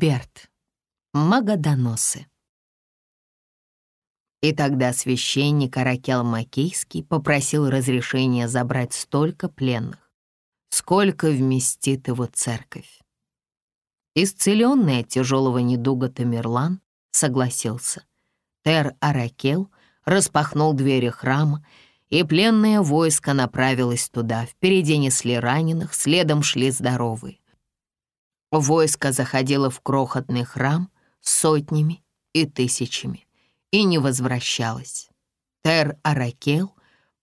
Берт. Магадоносы. И тогда священник Аракел Макейский попросил разрешения забрать столько пленных, сколько вместит его церковь. Исцеленный от тяжелого недуга Тамерлан согласился. Тер Аракел распахнул двери храма, и пленное войско направилось туда. Впереди несли раненых, следом шли здоровые. Войско заходило в крохотный храм сотнями и тысячами и не возвращалось. Тер Аракел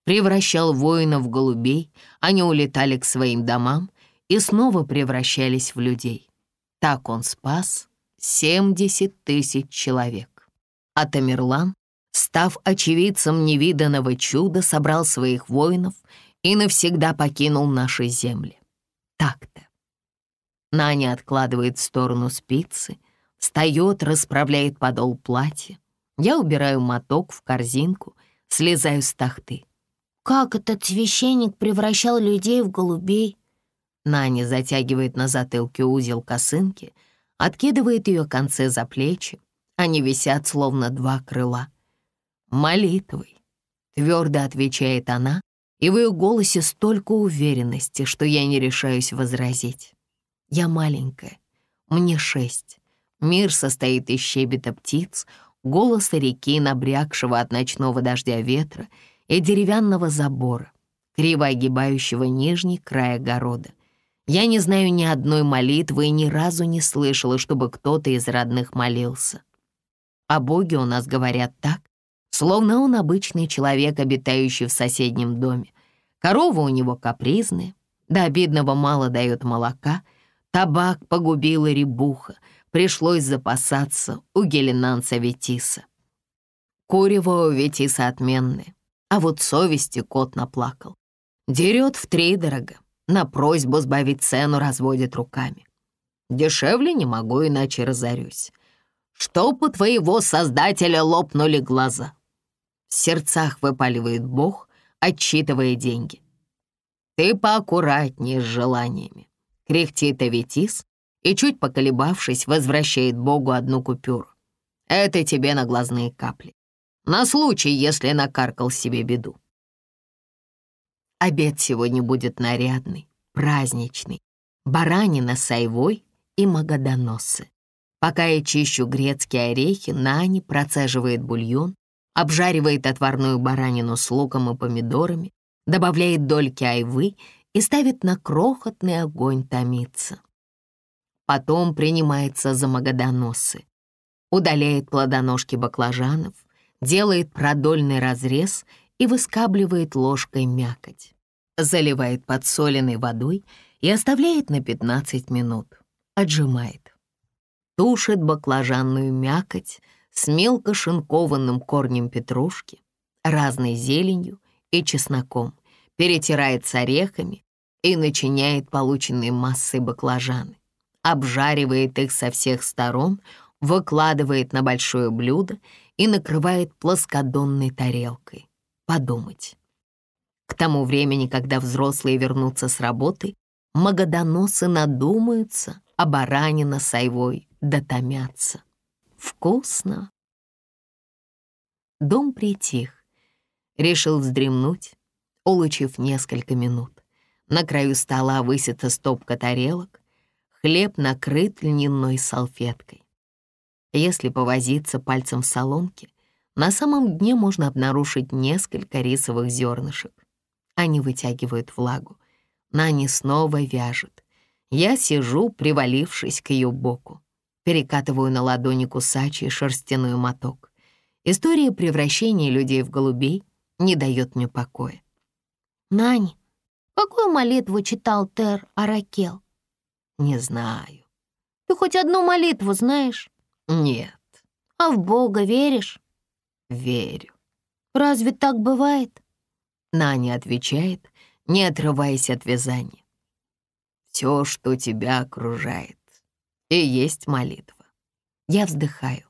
превращал воинов в голубей, они улетали к своим домам и снова превращались в людей. Так он спас 70 тысяч человек. А Тамерлан, став очевидцем невиданного чуда, собрал своих воинов и навсегда покинул наши земли. Так-то. Наня откладывает в сторону спицы, встает, расправляет подол платья. Я убираю моток в корзинку, слезаю с тахты. «Как этот священник превращал людей в голубей?» Наня затягивает на затылке узел косынки, откидывает ее концы за плечи. Они висят, словно два крыла. «Молитвой», — твердо отвечает она, и в ее голосе столько уверенности, что я не решаюсь возразить. Я маленькая, мне шесть. Мир состоит из щебета птиц, голоса реки, набрякшего от ночного дождя ветра и деревянного забора, криво огибающего нижний край огорода. Я не знаю ни одной молитвы и ни разу не слышала, чтобы кто-то из родных молился. О Боге у нас говорят так, словно он обычный человек, обитающий в соседнем доме. Корова у него капризная, до обидного мало дает молока — Табак погубила ребуха, пришлось запасаться у геленанца Ветиса. Курево у Ветиса отменное, а вот совести кот наплакал. Дерет втридорого, на просьбу сбавить цену разводит руками. Дешевле не могу, иначе разорюсь. Чтоб у твоего создателя лопнули глаза. В сердцах выпаливает Бог, отчитывая деньги. Ты поаккуратнее с желаниями кряхтит Аветис и, чуть поколебавшись, возвращает Богу одну купюру. Это тебе на глазные капли. На случай, если накаркал себе беду. Обед сегодня будет нарядный, праздничный. Баранина с айвой и магадоносы. Пока я чищу грецкие орехи, Нани процеживает бульон, обжаривает отварную баранину с луком и помидорами, добавляет дольки айвы и ставит на крохотный огонь томиться. Потом принимается за магадоносы, удаляет плодоножки баклажанов, делает продольный разрез и выскабливает ложкой мякоть, заливает подсоленной водой и оставляет на 15 минут, отжимает. Тушит баклажанную мякоть с мелко шинкованным корнем петрушки, разной зеленью и чесноком, перетирает с орехами, и начиняет полученные массой баклажаны, обжаривает их со всех сторон, выкладывает на большое блюдо и накрывает плоскодонной тарелкой. Подумать. К тому времени, когда взрослые вернутся с работы, магадоносы надумаются, а баранина с айвой дотомятся. Вкусно. Дом притих. Решил вздремнуть, улучив несколько минут. На краю стола высится стопка тарелок, хлеб накрыт льняной салфеткой. Если повозиться пальцем в соломке, на самом дне можно обнаружить несколько рисовых зернышек. Они вытягивают влагу. Нани снова вяжет. Я сижу, привалившись к ее боку. Перекатываю на ладони кусачий шерстяной моток. История превращения людей в голубей не дает мне покоя. «Нань, Какую молитву читал Тер Аракел? Не знаю. Ты хоть одну молитву знаешь? Нет. А в Бога веришь? Верю. Разве так бывает? Наня отвечает, не отрываясь от вязания. Все, что тебя окружает, и есть молитва. Я вздыхаю.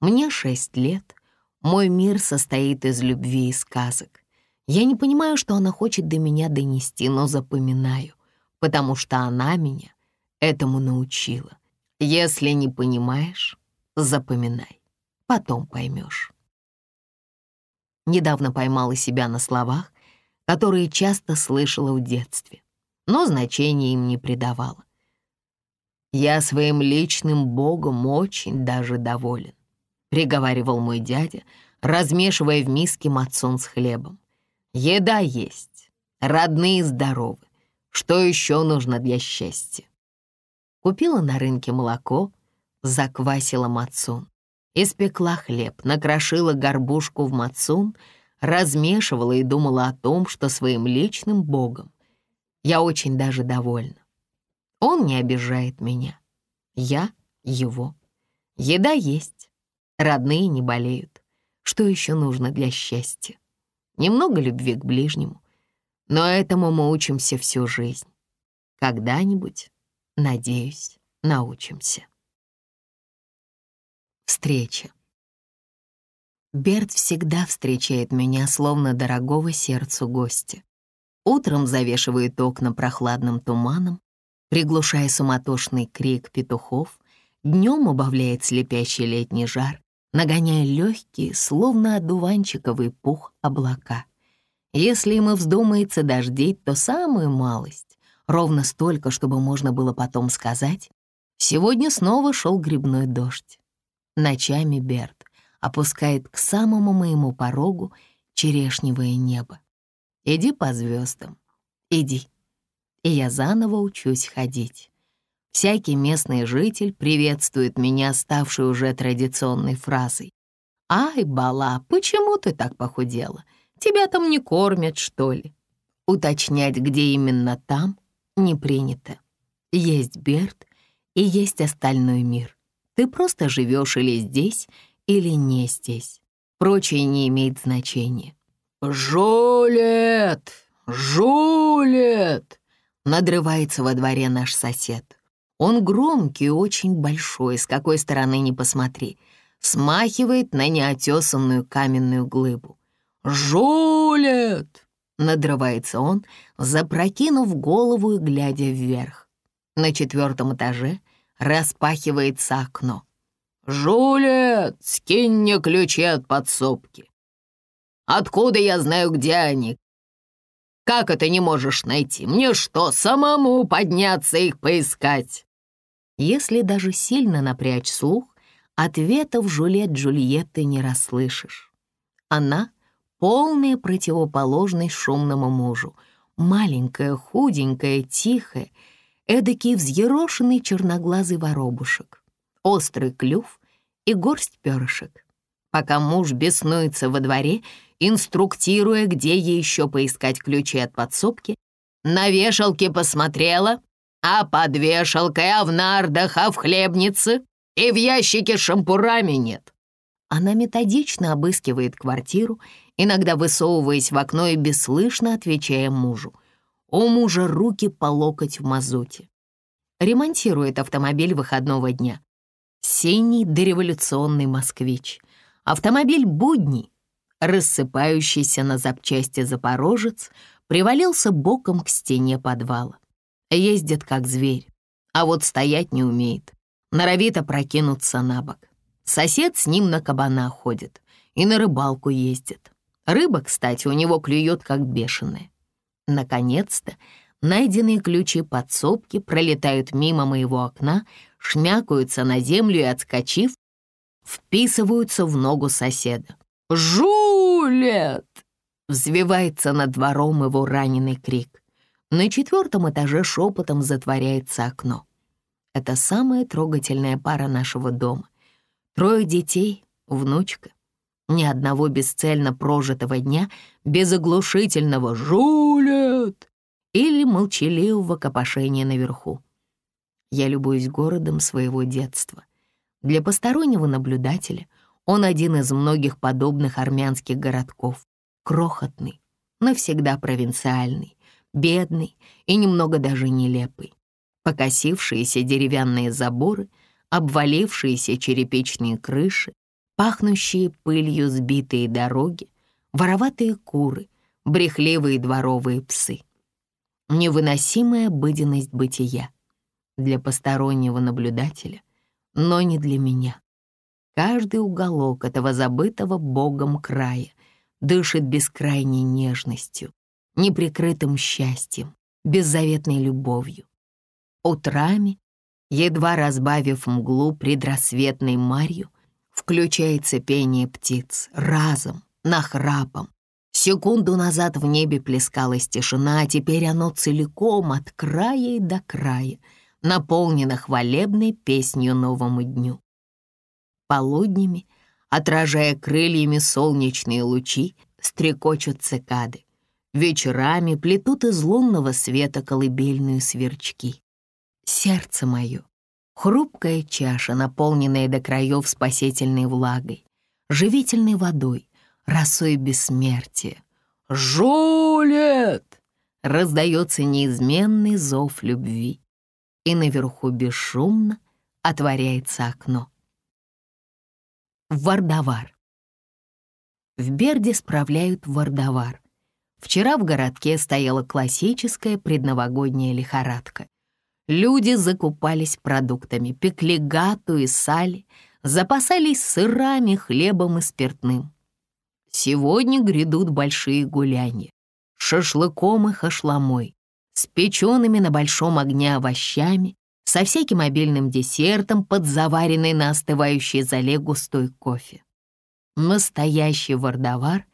Мне шесть лет. Мой мир состоит из любви и сказок. Я не понимаю, что она хочет до меня донести, но запоминаю, потому что она меня этому научила. Если не понимаешь, запоминай, потом поймешь. Недавно поймала себя на словах, которые часто слышала в детстве, но значения им не придавала. «Я своим личным богом очень даже доволен», — приговаривал мой дядя, размешивая в миске мацун с хлебом. «Еда есть, родные здоровы. Что еще нужно для счастья?» Купила на рынке молоко, заквасила мацун. Испекла хлеб, накрошила горбушку в мацун, размешивала и думала о том, что своим личным богом я очень даже довольна. Он не обижает меня. Я его. Еда есть. Родные не болеют. Что еще нужно для счастья? Немного любви к ближнему. Но этому мы учимся всю жизнь. Когда-нибудь, надеюсь, научимся. Встреча. Берт всегда встречает меня, словно дорогого сердцу гостя. Утром завешивает окна прохладным туманом, приглушая суматошный крик петухов, днем убавляет слепящий летний жар, нагоняя легкие, словно одуванчиковый пух, облака. Если ему вздумается дождить, то самую малость, ровно столько, чтобы можно было потом сказать, сегодня снова шел грибной дождь. Ночами Берт опускает к самому моему порогу черешневое небо. Иди по звездам, иди и я заново учусь ходить. Всякий местный житель приветствует меня, ставшей уже традиционной фразой. «Ай, Бала, почему ты так похудела? Тебя там не кормят, что ли?» Уточнять, где именно там, не принято. Есть Берт и есть остальной мир. Ты просто живешь или здесь, или не здесь. Прочее не имеет значения. «Жулет! Жулет!» Надрывается во дворе наш сосед. Он громкий очень большой, с какой стороны ни посмотри. Смахивает на неотесанную каменную глыбу. «Жулит!» — надрывается он, запрокинув голову и глядя вверх. На четвертом этаже распахивается окно. «Жулит, скинь мне ключи от подсобки!» «Откуда я знаю, где они? Как это не можешь найти? Мне что, самому подняться их поискать?» Если даже сильно напрячь слух, ответов Жюлет Джульетты не расслышишь. Она — полная противоположность шумному мужу, маленькая, худенькая, тихая, эдакий взъерошенный черноглазый воробушек, острый клюв и горсть перышек. Пока муж беснуется во дворе инструктируя, где ей еще поискать ключи от подсобки. На вешалке посмотрела, а под вешалкой, а в нардах, а в хлебнице и в ящике шампурами нет. Она методично обыскивает квартиру, иногда высовываясь в окно и бесслышно отвечая мужу. У мужа руки по локоть в мазуте. Ремонтирует автомобиль выходного дня. Синий дореволюционный москвич. Автомобиль будний, рассыпающийся на запчасти запорожец, привалился боком к стене подвала. Ездит как зверь, а вот стоять не умеет. Норовит опрокинуться на бок. Сосед с ним на кабана ходит и на рыбалку ездит. Рыба, кстати, у него клюет как бешеная. Наконец-то найденные ключи подсобки пролетают мимо моего окна, шмякаются на землю и, отскочив, вписываются в ногу соседа. «Жулет!» — взвивается над двором его раненый крик. На четвертом этаже шепотом затворяется окно. Это самая трогательная пара нашего дома. Трое детей, внучка. Ни одного бесцельно прожитого дня без оглушительного «Жулет!» или молчаливого копошения наверху. Я любуюсь городом своего детства. Для постороннего наблюдателя — он один из многих подобных армянских городков. Крохотный, навсегда провинциальный, бедный и немного даже нелепый. Покосившиеся деревянные заборы, обвалившиеся черепичные крыши, пахнущие пылью сбитые дороги, вороватые куры, брехливые дворовые псы. Невыносимая обыденность бытия. Для постороннего наблюдателя но не для меня. Каждый уголок этого забытого Богом края дышит бескрайней нежностью, неприкрытым счастьем, беззаветной любовью. Утрами, едва разбавив мглу предрассветной марью, включается пение птиц разом, нахрапом. Секунду назад в небе плескалась тишина, а теперь оно целиком от края и до края, наполнено хвалебной песнью новому дню. Полуднями, отражая крыльями солнечные лучи, стрекочут цикады. Вечерами плетут из лунного света колыбельную сверчки. Сердце мое — хрупкая чаша, наполненная до краев спасительной влагой, живительной водой, росой бессмертия. «Жулет!» — раздается неизменный зов любви, и наверху бесшумно отворяется окно. Вардавар. В Берде справляют вардавар. Вчера в городке стояла классическая предновогодняя лихорадка. Люди закупались продуктами, пекли гату и сали, запасались сырами, хлебом и спиртным. Сегодня грядут большие гуляния. Шашлыком и хашламой, с печеными на большом огне овощами, со всяким обильным десертом под заваренный на остывающей зале густой кофе. Настоящий вардовар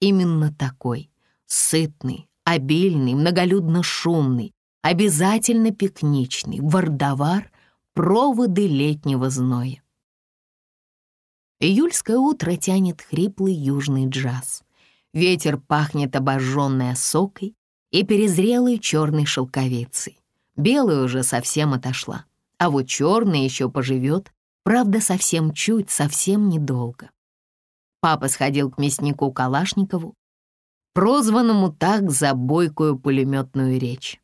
именно такой, сытный, обильный, многолюдно шумный, обязательно пикничный, вардовар, проводы летнего зноя. Июльское утро тянет хриплый южный джаз. Ветер пахнет обожженной осокой и перезрелой черной шелковицей. Белая уже совсем отошла, а вот черная еще поживет, правда, совсем чуть, совсем недолго. Папа сходил к мяснику Калашникову, прозванному так за бойкую пулеметную речь.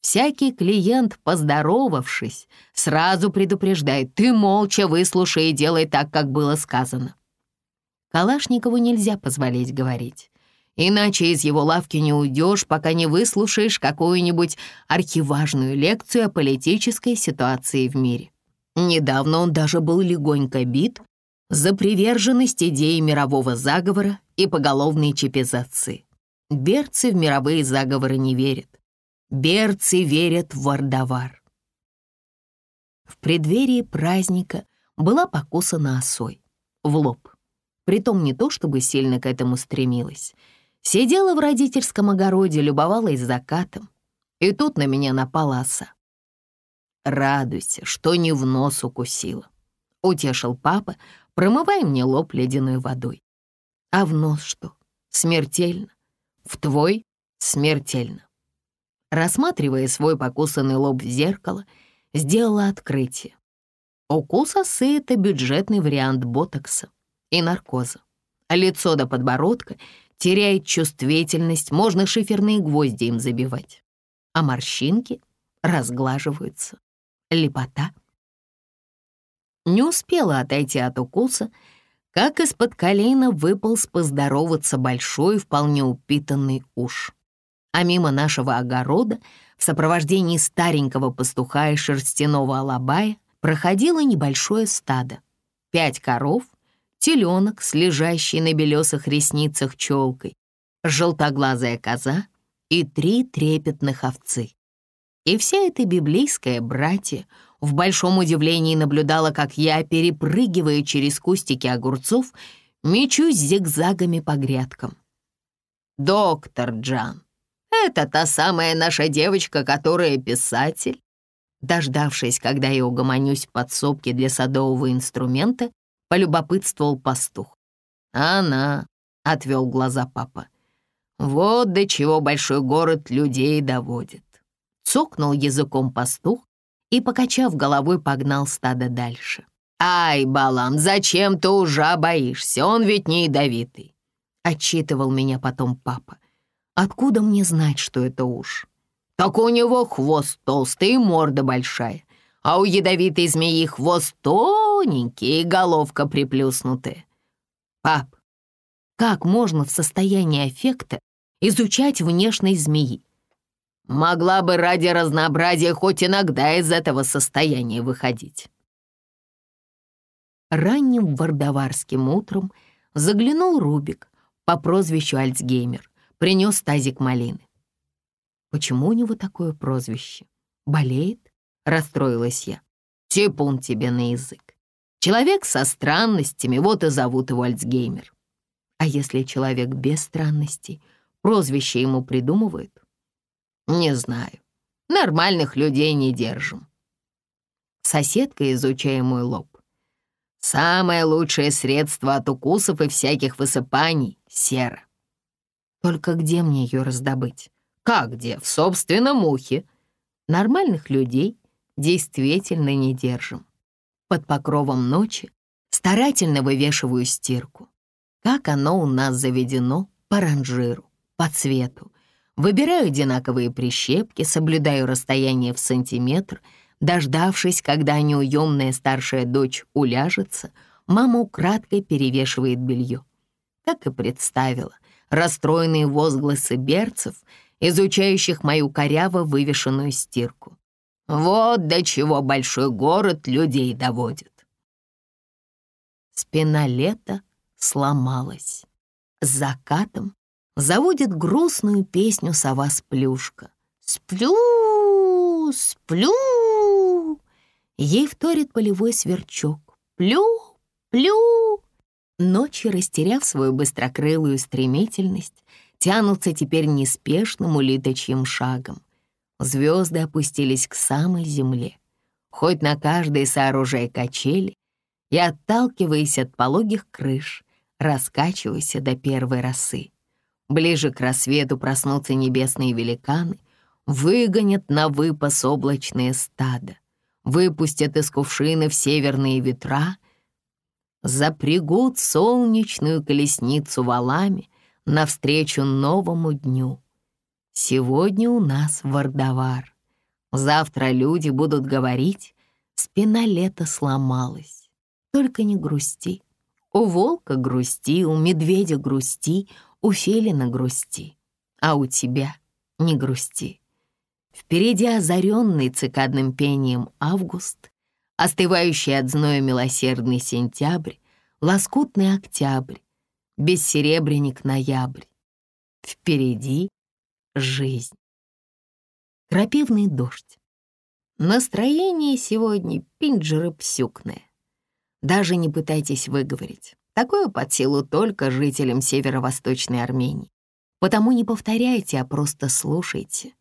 Всякий клиент, поздоровавшись, сразу предупреждает, ты молча выслушай и делай так, как было сказано. Калашникову нельзя позволить говорить. Иначе из его лавки не уйдешь, пока не выслушаешь какую-нибудь архиважную лекцию о политической ситуации в мире. Недавно он даже был легонько бит за приверженность идеи мирового заговора и поголовной чипизации. Берцы в мировые заговоры не верят. Берцы верят в Вардавар. В преддверии праздника была покусана осой в лоб. Притом не то, чтобы сильно к этому стремилась — Сидела в родительском огороде, любовалась закатом. И тут на меня напала оса. «Радуйся, что не в нос укусила», — утешил папа, промывая мне лоб ледяной водой. «А в нос что? Смертельно. В твой — смертельно». Рассматривая свой покусанный лоб в зеркало, сделала открытие. Укус осы — это бюджетный вариант ботокса и наркоза. Лицо до подбородка — теряет чувствительность, можно шиферные гвозди им забивать. А морщинки разглаживаются. Лепота. Не успела отойти от укуса, как из-под колена выполз поздороваться большой, вполне упитанный уж. А мимо нашего огорода, в сопровождении старенького пастуха и шерстяного алабая, проходило небольшое стадо. Пять коров теленок с лежащей на белесых ресницах челкой, желтоглазая коза и три трепетных овцы. И вся эта библейская братья в большом удивлении наблюдала, как я, перепрыгивая через кустики огурцов, мечусь зигзагами по грядкам. «Доктор Джан, это та самая наша девочка, которая писатель?» Дождавшись, когда я угомонюсь в подсобке для садового инструмента, полюбопытствовал пастух. «Она», — отвел глаза папа, — «вот до чего большой город людей доводит». Цокнул языком пастух и, покачав головой, погнал стадо дальше. «Ай, Балам, зачем ты уже боишься? Он ведь не ядовитый!» Отчитывал меня потом папа. «Откуда мне знать, что это уж?» «Так у него хвост толстый и морда большая, а у ядовитой змеи хвост тоненький и головка приплюснутая. Пап, как можно в состоянии аффекта изучать внешность змеи? Могла бы ради разнообразия хоть иногда из этого состояния выходить. Ранним вардаварским утром заглянул Рубик по прозвищу Альцгеймер, принес тазик малины. Почему у него такое прозвище? Болеет? Расстроилась я. Типун тебе на язык. Человек со странностями, вот и зовут его Альцгеймер. А если человек без странностей, прозвище ему придумывают? Не знаю. Нормальных людей не держим. Соседка, изучая мой лоб. Самое лучшее средство от укусов и всяких высыпаний — сера. Только где мне ее раздобыть? Как где? В собственном ухе. Нормальных людей действительно не держим. Под покровом ночи старательно вывешиваю стирку. Как оно у нас заведено по ранжиру, по цвету. Выбираю одинаковые прищепки, соблюдаю расстояние в сантиметр. Дождавшись, когда неуемная старшая дочь уляжется, мама украдкой перевешивает белье. Так и представила расстроенные возгласы берцев, изучающих мою коряво вывешенную стирку. Вот до чего большой город людей доводит. Спина лета сломалась. С закатом заводит грустную песню сова-сплюшка. «Сплю, сплю!» Ей вторит полевой сверчок. «Плю, плю!» Ночи, растеряв свою быстрокрылую стремительность, тянутся теперь неспешным улиточьим шагом. Звезды опустились к самой земле. Хоть на каждой сооружай качели и, отталкиваясь от пологих крыш, раскачивайся до первой росы. Ближе к рассвету проснутся небесные великаны, выгонят на выпас облачные стада, выпустят из кувшины в северные ветра, запрягут солнечную колесницу валами навстречу новому дню. Сегодня у нас Вардавар. Завтра люди будут говорить, спина лета сломалась. Только не грусти. У волка грусти, у медведя грусти, у филина грусти, а у тебя не грусти. Впереди озаренный цикадным пением август, остывающий от зноя милосердный сентябрь, лоскутный октябрь, бессеребренник ноябрь. Впереди жизнь. Крапивный дождь. Настроение сегодня пинджеры-псюкное. Даже не пытайтесь выговорить. Такое под силу только жителям северо-восточной Армении. Потому не повторяйте, а просто слушайте.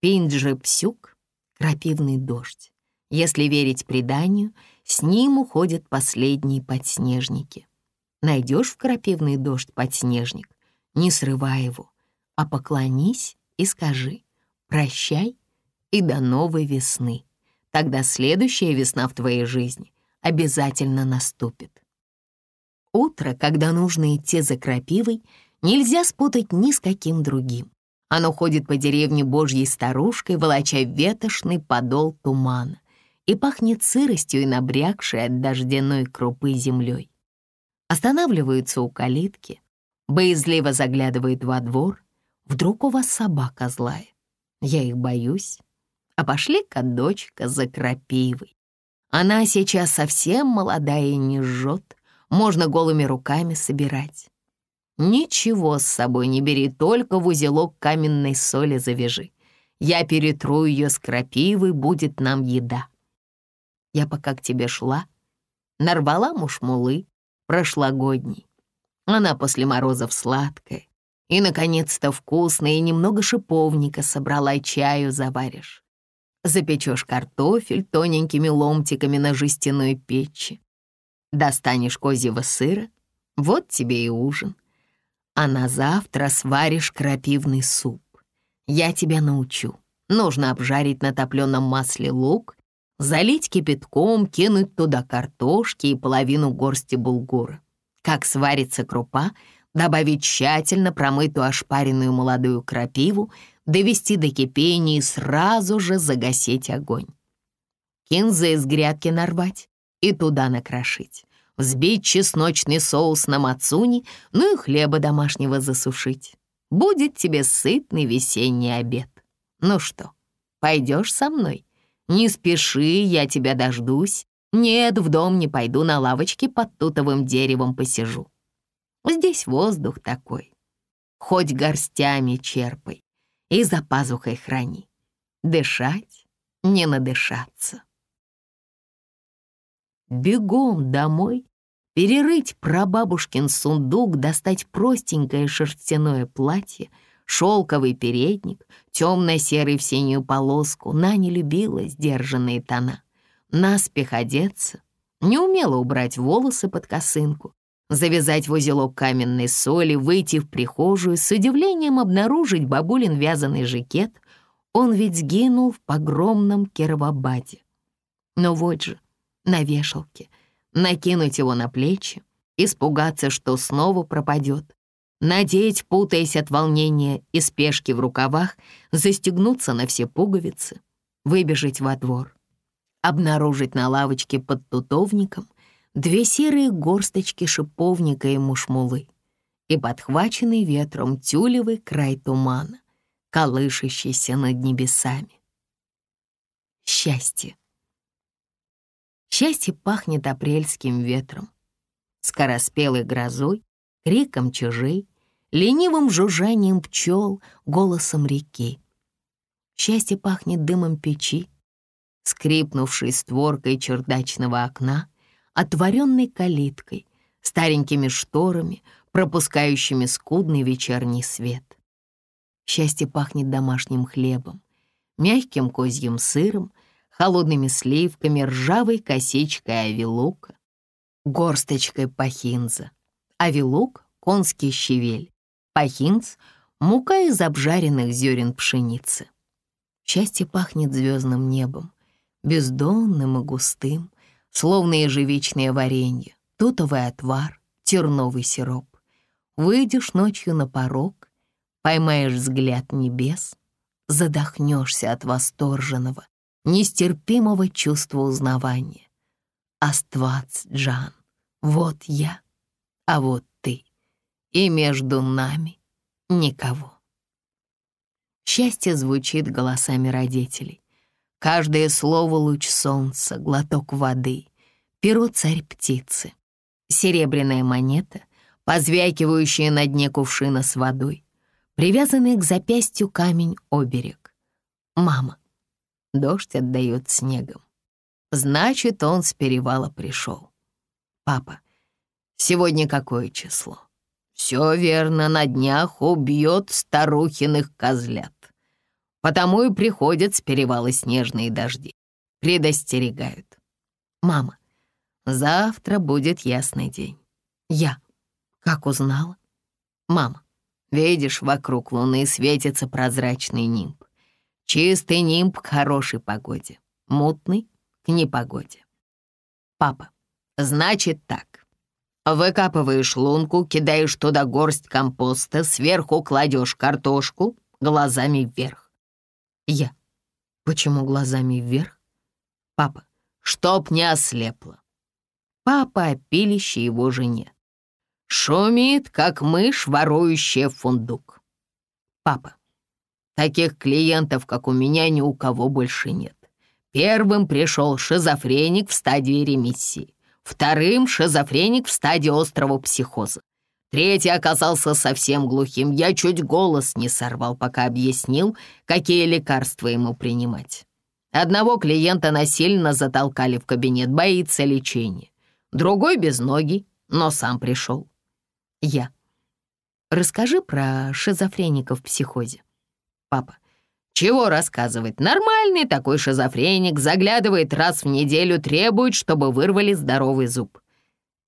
Пинджи-псюк — крапивный дождь. Если верить преданию, с ним уходят последние подснежники. Найдешь в крапивный дождь подснежник, не срывай его, а поклонись и скажи «прощай» и до новой весны. Тогда следующая весна в твоей жизни обязательно наступит. Утро, когда нужно идти за крапивой, нельзя спутать ни с каким другим. Оно ходит по деревне божьей старушкой, волоча ветошный подол тумана, и пахнет сыростью и набрякшей от дождяной крупы землей. Останавливаются у калитки, боязливо заглядывает во двор. Вдруг у вас собака злая? Я их боюсь. А пошли-ка, дочка, за крапивой. Она сейчас совсем молодая и не жжет, можно голыми руками собирать. Ничего с собой не бери, только в узелок каменной соли завяжи. Я перетру ее с крапивой, будет нам еда. Я пока к тебе шла, нарвала мушмулы прошлогодней. Она после морозов сладкая, и, наконец-то, вкусная, и немного шиповника собрала, чаю заваришь. Запечешь картофель тоненькими ломтиками на жестяной печи. Достанешь козьего сыра, вот тебе и ужин. А на завтра сваришь крапивный суп. Я тебя научу. Нужно обжарить на топленом масле лук, залить кипятком, кинуть туда картошки и половину горсти булгура. Как сварится крупа, добавить тщательно промытую ошпаренную молодую крапиву, довести до кипения и сразу же загасить огонь. Кинзы из грядки нарвать, и туда накрошить. Взбить чесночный соус на мацуни, ну и хлеба домашнего засушить. Будет тебе сытный весенний обед. Ну что, пойдешь со мной? Не спеши, я тебя дождусь. Нет, в дом не пойду, на лавочке под тутовым деревом посижу. Здесь воздух такой. Хоть горстями черпай и за пазухой храни. Дышать, не надышаться. Бегом домой, перерыть прабабушкин сундук, достать простенькое шерстяное платье, шелковый передник, темно-серый в синюю полоску. Наня любила сдержанные тона наспех одеться, не умела убрать волосы под косынку, завязать в узелок каменной соли, выйти в прихожую, с удивлением обнаружить бабулин вязаный жакет. Он ведь сгинул в погромном Кировабаде. Но вот же, на вешалке, накинуть его на плечи, испугаться, что снова пропадет, надеть, путаясь от волнения и спешки в рукавах, застегнуться на все пуговицы, выбежать во двор обнаружить на лавочке под тутовником две серые горсточки шиповника и мушмулы и подхваченный ветром тюлевый край тумана, колышащийся над небесами. Счастье. Счастье пахнет апрельским ветром, скороспелой грозой, криком чужей, ленивым жужжанием пчел, голосом реки. Счастье пахнет дымом печи, скрипнувшей створкой чердачного окна, отворенной калиткой, старенькими шторами, пропускающими скудный вечерний свет. Счастье пахнет домашним хлебом, мягким козьим сыром, холодными сливками, ржавой косичкой авилука, горсточкой пахинза. Авилук — конский щавель, пахинз — мука из обжаренных зерен пшеницы. Счастье пахнет звездным небом, бездонным и густым, словно ежевичное варенье, тутовый отвар, терновый сироп. Выйдешь ночью на порог, поймаешь взгляд небес, задохнешься от восторженного, нестерпимого чувства узнавания. Аствац, Джан, вот я, а вот ты, и между нами никого. Счастье звучит голосами родителей. Каждое слово — луч солнца, глоток воды, перо царь птицы, серебряная монета, позвякивающая на дне кувшина с водой, привязанный к запястью камень-оберег. Мама. Дождь отдает снегом. Значит, он с перевала пришел. Папа. Сегодня какое число? Все верно, на днях убьет старухиных козлят. Потому и приходят с перевала снежные дожди. Предостерегают. Мама, завтра будет ясный день. Я. Как узнала? Мама, видишь, вокруг луны светится прозрачный нимб. Чистый нимб к хорошей погоде, мутный — к непогоде. Папа, значит так. Выкапываешь лунку, кидаешь туда горсть компоста, сверху кладешь картошку, глазами вверх. Я. Почему глазами вверх? Папа. Чтоб не ослепло. Папа о пилище его жене. Шумит, как мышь, ворующая фундук. Папа. Таких клиентов, как у меня, ни у кого больше нет. Первым пришел шизофреник в стадии ремиссии. Вторым — шизофреник в стадии острого психоза. Третий оказался совсем глухим. Я чуть голос не сорвал, пока объяснил, какие лекарства ему принимать. Одного клиента насильно затолкали в кабинет, боится лечения. Другой без ноги, но сам пришел. Я. Расскажи про шизофреника в психозе. Папа. Чего рассказывать? Нормальный такой шизофреник заглядывает раз в неделю, требует, чтобы вырвали здоровый зуб.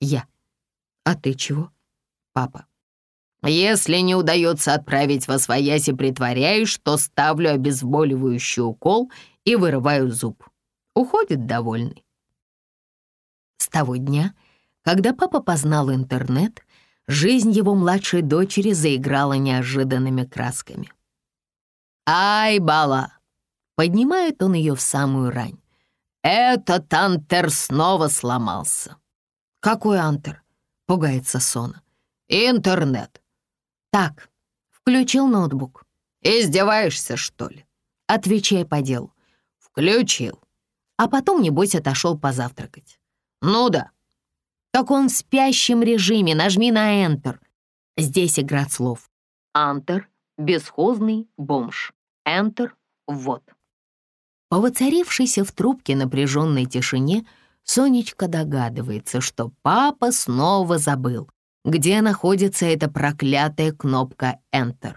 Я. А ты чего? папа. Если не удается отправить во свояси, притворяюсь, что ставлю обезболивающий укол и вырываю зуб. Уходит довольный. С того дня, когда папа познал интернет, жизнь его младшей дочери заиграла неожиданными красками. «Ай, Бала!» — поднимает он ее в самую рань. «Этот антер снова сломался». «Какой антер?» — пугается Сона. «Интернет». «Так, включил ноутбук». «Издеваешься, что ли?» «Отвечай по делу». «Включил». А потом, небось, отошел позавтракать. Ну да. Так он в спящем режиме, нажми на Enter. Здесь игра слов. Антер — бесхозный бомж. Enter — вот. По воцарившейся в трубке напряженной тишине Сонечка догадывается, что папа снова забыл, где находится эта проклятая кнопка Enter.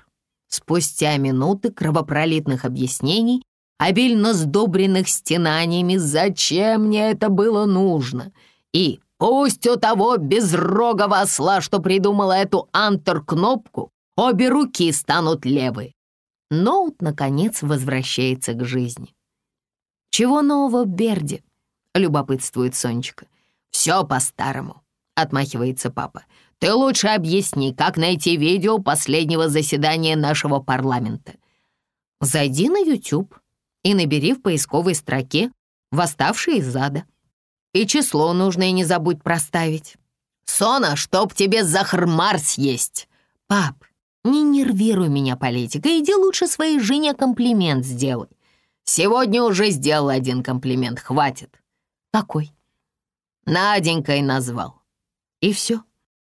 Спустя минуты кровопролитных объяснений, обильно сдобренных стенаниями, зачем мне это было нужно, и пусть у того безрогого осла, что придумала эту антер-кнопку, обе руки станут левые. Ноут, наконец, возвращается к жизни. «Чего нового в Берде?» — любопытствует Сонечка. «Все по-старому», — отмахивается папа. Ты лучше объясни, как найти видео последнего заседания нашего парламента. Зайди на YouTube и набери в поисковой строке «Восставшие из ада». И число нужное не забудь проставить. «Сона, чтоб тебе захрмар съесть!» «Пап, не нервируй меня политика, иди лучше своей жене комплимент сделай. Сегодня уже сделал один комплимент, хватит». «Какой?» Наденькой назвал. И все.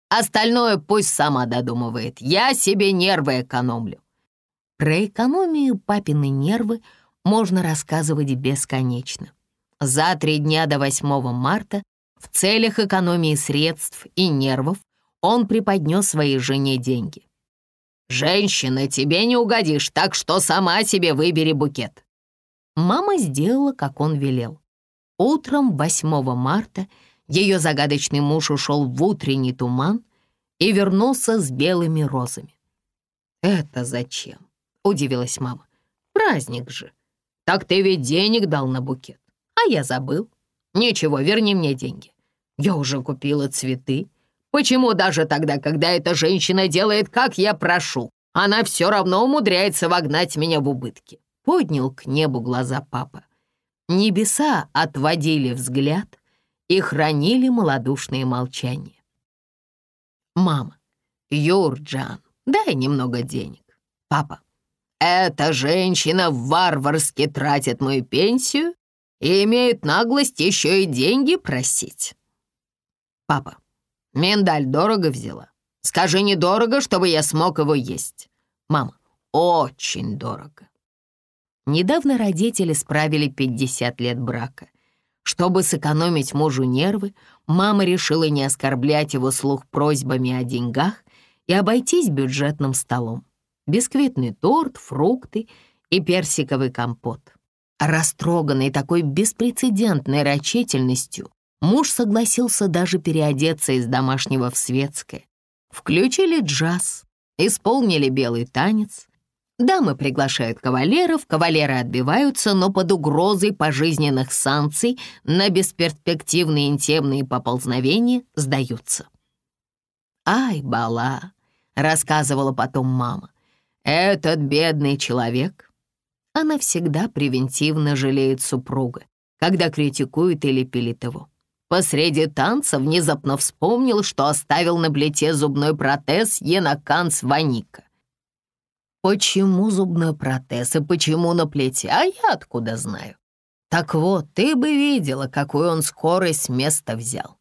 Остальное пусть сама додумывает. Я себе нервы экономлю». Про экономию папины нервы можно рассказывать бесконечно. За три дня до 8 марта в целях экономии средств и нервов он преподнес своей жене деньги. «Женщина, тебе не угодишь, так что сама себе выбери букет». Мама сделала, как он велел. Утром 8 марта ее загадочный муж ушел в утренний туман и вернулся с белыми розами. «Это зачем?» — удивилась мама. «Праздник же. Так ты ведь денег дал на букет. А я забыл. Ничего, верни мне деньги. Я уже купила цветы. Почему даже тогда, когда эта женщина делает, как я прошу, она все равно умудряется вогнать меня в убытки?» Поднял к небу глаза папа. Небеса отводили взгляд, и хранили малодушное молчание. «Мама, Юрджан, дай немного денег. Папа, эта женщина варварски тратит мою пенсию и имеет наглость еще и деньги просить. Папа, миндаль дорого взяла. Скажи недорого, чтобы я смог его есть. Мама, очень дорого. Недавно родители справили 50 лет брака. Чтобы сэкономить мужу нервы, мама решила не оскорблять его слух просьбами о деньгах и обойтись бюджетным столом. Бисквитный торт, фрукты и персиковый компот. Растроганный такой беспрецедентной рачительностью, муж согласился даже переодеться из домашнего в светское. Включили джаз, исполнили белый танец, Дамы приглашают кавалеров, кавалеры отбиваются, но под угрозой пожизненных санкций на бесперспективные интимные поползновения сдаются. «Ай, Бала!» — рассказывала потом мама. «Этот бедный человек...» Она всегда превентивно жалеет супруга, когда критикует или пилит его. Посреди танца внезапно вспомнил, что оставил на плите зубной протез Енаканс Ваника. Почему зубной протез и почему на плите, а я откуда знаю? Так вот, ты бы видела, какую он скорость места взял.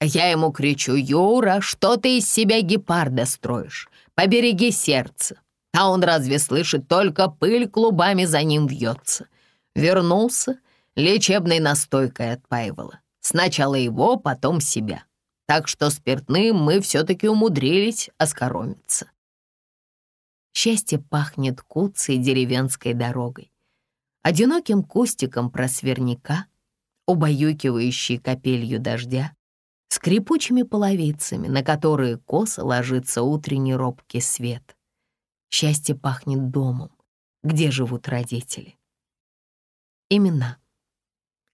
Я ему кричу, Юра, что ты из себя гепарда строишь? Побереги сердце. А он разве слышит, только пыль клубами за ним вьется. Вернулся, лечебной настойкой отпаивала. Сначала его, потом себя. Так что спиртным мы все-таки умудрились оскоромиться. Счастье пахнет куцей деревенской дорогой, одиноким кустиком просверняка, убаюкивающей капелью дождя, скрипучими половицами, на которые косо ложится утренний робкий свет. Счастье пахнет домом, где живут родители. Имена.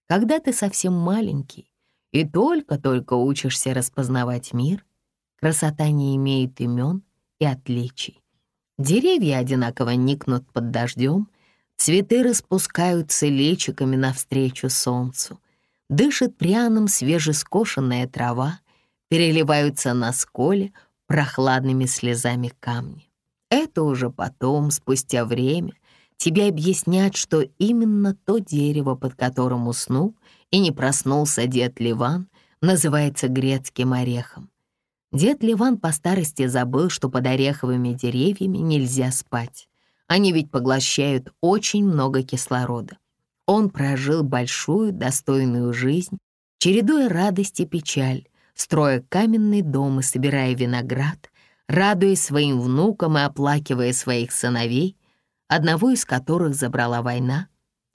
Когда ты совсем маленький и только-только учишься распознавать мир, красота не имеет имен и отличий. Деревья одинаково никнут под дождем, цветы распускаются личиками навстречу солнцу, дышит пряным свежескошенная трава, переливаются на сколе прохладными слезами камни. Это уже потом, спустя время, тебе объяснят, что именно то дерево, под которым уснул и не проснулся дед Ливан, называется грецким орехом. Дед Ливан по старости забыл, что под ореховыми деревьями нельзя спать. Они ведь поглощают очень много кислорода. Он прожил большую, достойную жизнь, чередуя радость и печаль, строя каменный дом и собирая виноград, радуясь своим внукам и оплакивая своих сыновей, одного из которых забрала война,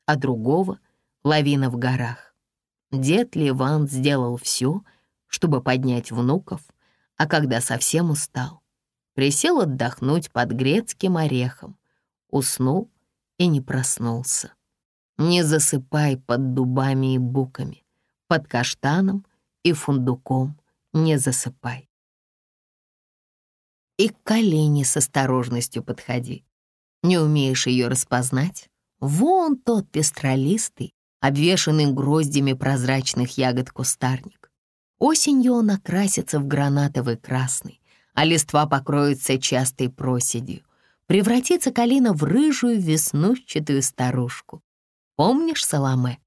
а другого — лавина в горах. Дед Ливан сделал все, чтобы поднять внуков, а когда совсем устал, присел отдохнуть под грецким орехом, уснул и не проснулся. Не засыпай под дубами и буками, под каштаном и фундуком не засыпай. И к колени с осторожностью подходи. Не умеешь ее распознать? Вон тот пестролистый, обвешанный гроздями прозрачных ягод кустарник. Осенью он окрасится в гранатовый красный, а листва покроется частой проседью. Превратится калина в рыжую веснущатую старушку. Помнишь Саламе,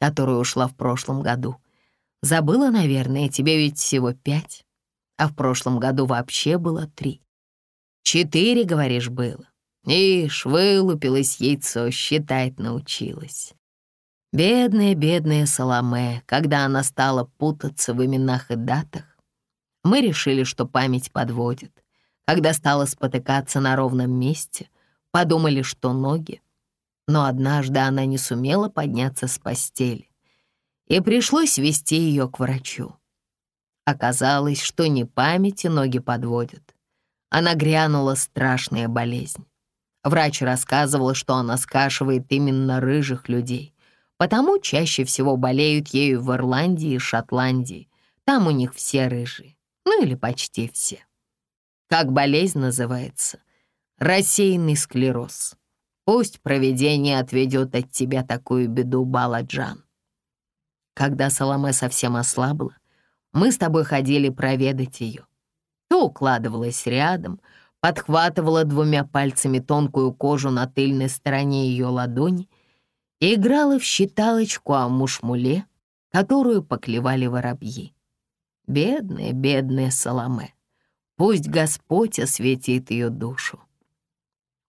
которая ушла в прошлом году? Забыла, наверное, тебе ведь всего пять, а в прошлом году вообще было три. Четыре, говоришь, было. Ишь, вылупилось яйцо, считать научилась. Бедная, бедная Соломе, когда она стала путаться в именах и датах, мы решили, что память подводит. Когда стала спотыкаться на ровном месте, подумали, что ноги. Но однажды она не сумела подняться с постели, и пришлось вести ее к врачу. Оказалось, что не памяти ноги подводят. Она грянула страшная болезнь. Врач рассказывал, что она скашивает именно рыжих людей, потому чаще всего болеют ею в Ирландии и Шотландии. Там у них все рыжие, ну или почти все. Как болезнь называется? Рассеянный склероз. Пусть провидение отведет от тебя такую беду, Баладжан. Когда Соломе совсем ослабла, мы с тобой ходили проведать ее. То укладывалась рядом, подхватывала двумя пальцами тонкую кожу на тыльной стороне ее ладони и играла в считалочку о мушмуле, которую поклевали воробьи. Бедная, бедная Соломе. Пусть Господь осветит ее душу.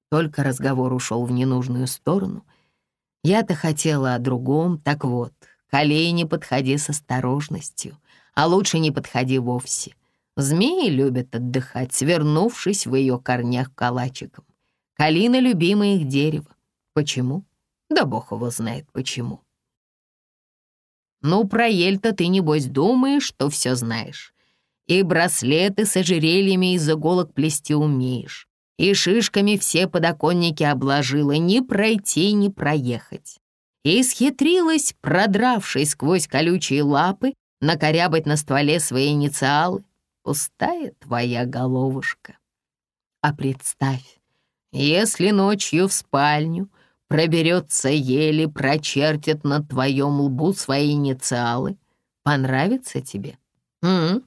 Только разговор ушел в ненужную сторону. Я-то хотела о другом, так вот, колени подходи с осторожностью, а лучше не подходи вовсе. Змеи любят отдыхать, свернувшись в ее корнях калачиком. Калина — любимое их дерево. Почему? Да бог его знает почему. Ну, про ель-то ты, небось, думаешь, что все знаешь. И браслеты с ожерельями из иголок плести умеешь. И шишками все подоконники обложила, ни пройти, ни проехать. И схитрилась, продравшись сквозь колючие лапы, накорябать на стволе свои инициалы пустая твоя головушка. А представь, если ночью в спальню проберется еле, прочертит на твоем лбу свои инициалы, понравится тебе? М?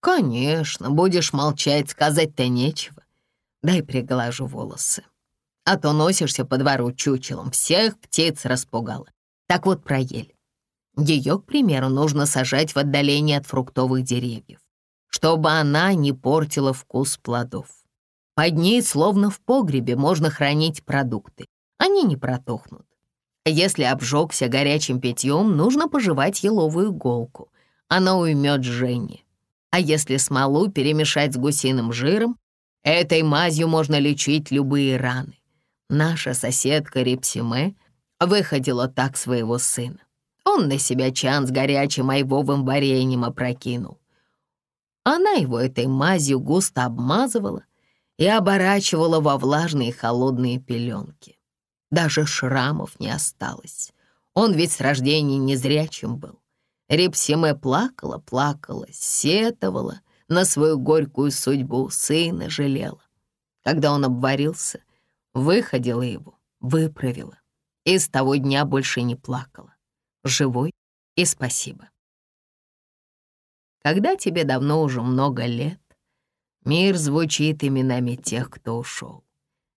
Конечно, будешь молчать, сказать-то нечего. Дай приглажу волосы. А то носишься по двору чучелом, всех птиц распугала. Так вот про ель. Ее, к примеру, нужно сажать в отдалении от фруктовых деревьев чтобы она не портила вкус плодов. Под ней, словно в погребе, можно хранить продукты. Они не протухнут. Если обжегся горячим питьем, нужно пожевать еловую иголку. Она уймет жжение. А если смолу перемешать с гусиным жиром, этой мазью можно лечить любые раны. Наша соседка Репсиме выходила так своего сына. Он на себя чан с горячим айвовым вареньем опрокинул. Она его этой мазью густо обмазывала и оборачивала во влажные холодные пеленки. Даже шрамов не осталось. Он ведь с рождения незрячим был. Репсиме плакала, плакала, сетовала на свою горькую судьбу, сына жалела. Когда он обварился, выходила его, выправила. И с того дня больше не плакала. Живой и спасибо. Когда тебе давно уже много лет, мир звучит именами тех, кто ушел.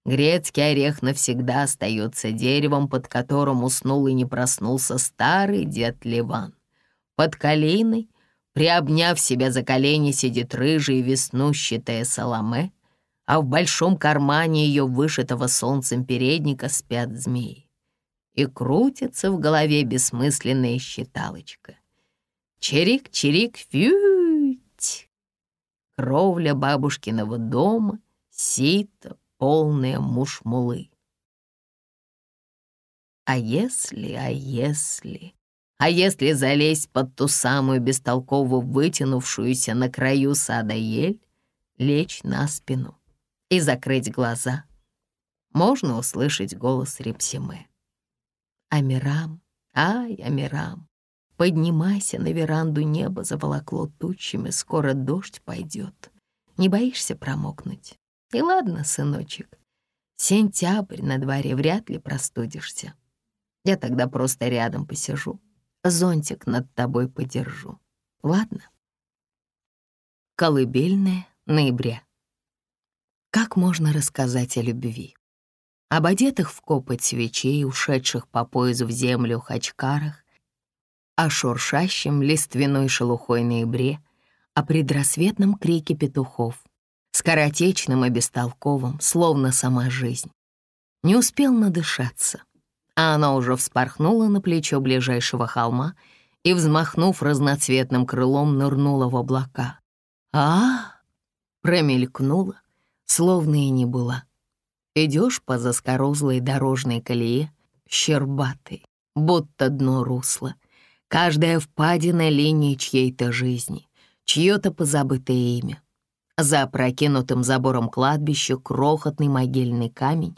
Грецкий орех навсегда остается деревом, под которым уснул и не проснулся старый дед Ливан. Под калиной Приобняв себя за колени, сидит рыжая веснущатая Соломе, а в большом кармане ее вышитого солнцем передника спят змеи. И крутится в голове бессмысленная считалочка. Чирик-чирик, фють! Кровля бабушкиного дома, сито, полная мушмулы. А если, а если... А если залезть под ту самую бестолково вытянувшуюся на краю сада ель, лечь на спину и закрыть глаза, можно услышать голос Репсиме. Амирам, ай, Амирам, поднимайся на веранду, небо заволокло тучами, скоро дождь пойдет. Не боишься промокнуть? И ладно, сыночек, сентябрь на дворе, вряд ли простудишься. Я тогда просто рядом посижу, зонтик над тобой подержу. Ладно? Колыбельная ноября. Как можно рассказать о любви? Об одетых в копоть свечей, ушедших по поясу в землю хачкарах, о шуршащем лиственной шелухой ноябре, о предрассветном крике петухов, скоротечным и бестолковым, словно сама жизнь. Не успел надышаться — а она уже вспорхнула на плечо ближайшего холма и, взмахнув разноцветным крылом, нырнула в облака. а, промелькнула, словно и не была. Идешь по заскорузлой дорожной колее, щербатой, будто дно русла. Каждая впадина линии чьей-то жизни, чье-то позабытое имя. За опрокинутым забором кладбища крохотный могильный камень,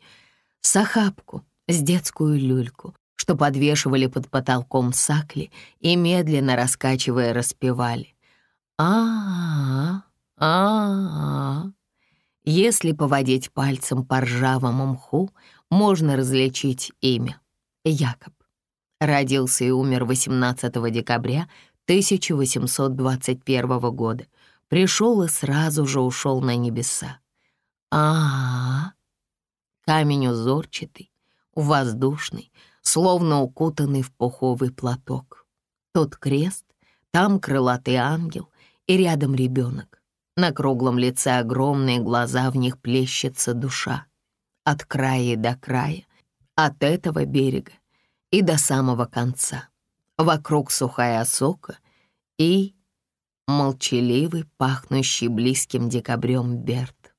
сахапку — с детскую люльку, что подвешивали под потолком сакли и, медленно раскачивая, распевали. а а а Если поводить пальцем по ржавому мху, можно различить имя. Якоб. Родился и умер 18 декабря 1821 года. Пришел и сразу же ушел на небеса. а а Камень узорчатый, воздушный, словно укутанный в пуховый платок. Тот крест, там крылатый ангел и рядом ребенок. На круглом лице огромные глаза, в них плещется душа. От края до края, от этого берега и до самого конца. Вокруг сухая осока и молчаливый, пахнущий близким декабрем Берт.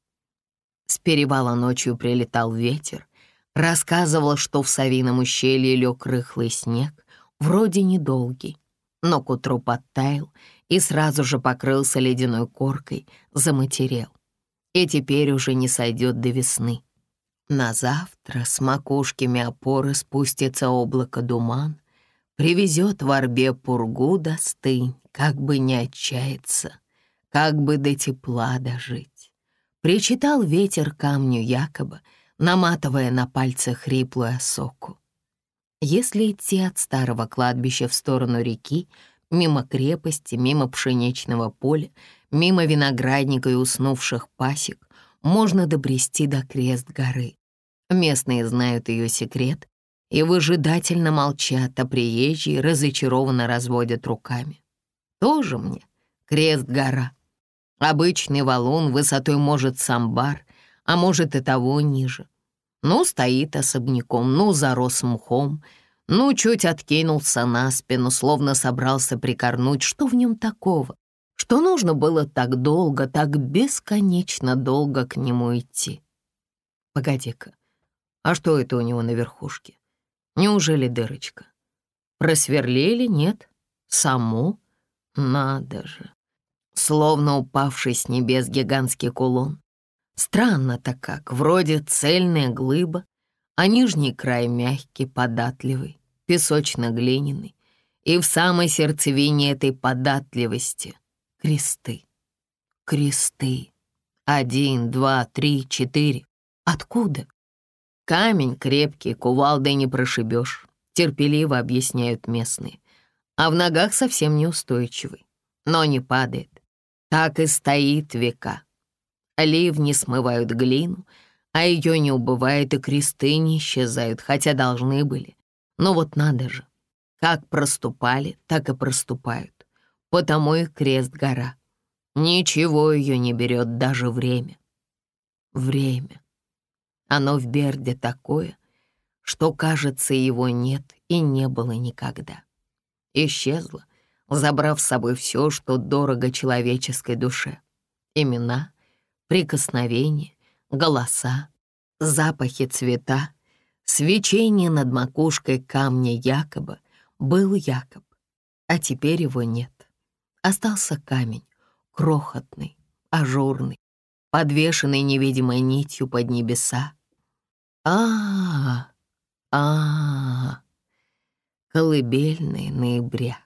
С перевала ночью прилетал ветер, Рассказывал, что в Савином ущелье лег рыхлый снег, вроде недолгий, но к утру подтаял и сразу же покрылся ледяной коркой, заматерел. И теперь уже не сойдет до весны. На завтра с макушками опоры спустится облако думан, Привезет в орбе пургу достынь, как бы не отчаяться, как бы до тепла дожить. Причитал ветер камню якобы, наматывая на пальцы хриплую осоку. Если идти от старого кладбища в сторону реки, мимо крепости, мимо пшеничного поля, мимо виноградника и уснувших пасек, можно добрести до крест горы. Местные знают ее секрет и выжидательно молчат, а приезжие разочарованно разводят руками. Тоже мне крест-гора. Обычный валун высотой может самбар, а может и того ниже. Ну, стоит особняком, ну, зарос мхом, ну, чуть откинулся на спину, словно собрался прикорнуть. Что в нем такого? Что нужно было так долго, так бесконечно долго к нему идти? Погоди-ка, а что это у него на верхушке? Неужели дырочка? Просверлили, нет? Саму? Надо же. Словно упавший с небес гигантский кулон. Странно-то как, вроде цельная глыба, а нижний край мягкий, податливый, песочно-глиняный. И в самой сердцевине этой податливости — кресты. Кресты. Один, два, три, четыре. Откуда? Камень крепкий, кувалдой не прошибешь, терпеливо объясняют местные. А в ногах совсем неустойчивый, но не падает. Так и стоит века. Ливни смывают глину, а ее не убывает, и кресты не исчезают, хотя должны были. Но вот надо же, как проступали, так и проступают. Потому и крест-гора. Ничего ее не берет даже время. Время. Оно в Берде такое, что, кажется, его нет и не было никогда. Исчезло, забрав с собой все, что дорого человеческой душе. Имена, прикосновения, голоса, запахи цвета, свечение над макушкой камня якобы был Якоб, а теперь его нет. Остался камень, крохотный, ажурный, подвешенный невидимой нитью под небеса. А, -а, -а, -а колыбельные ноября.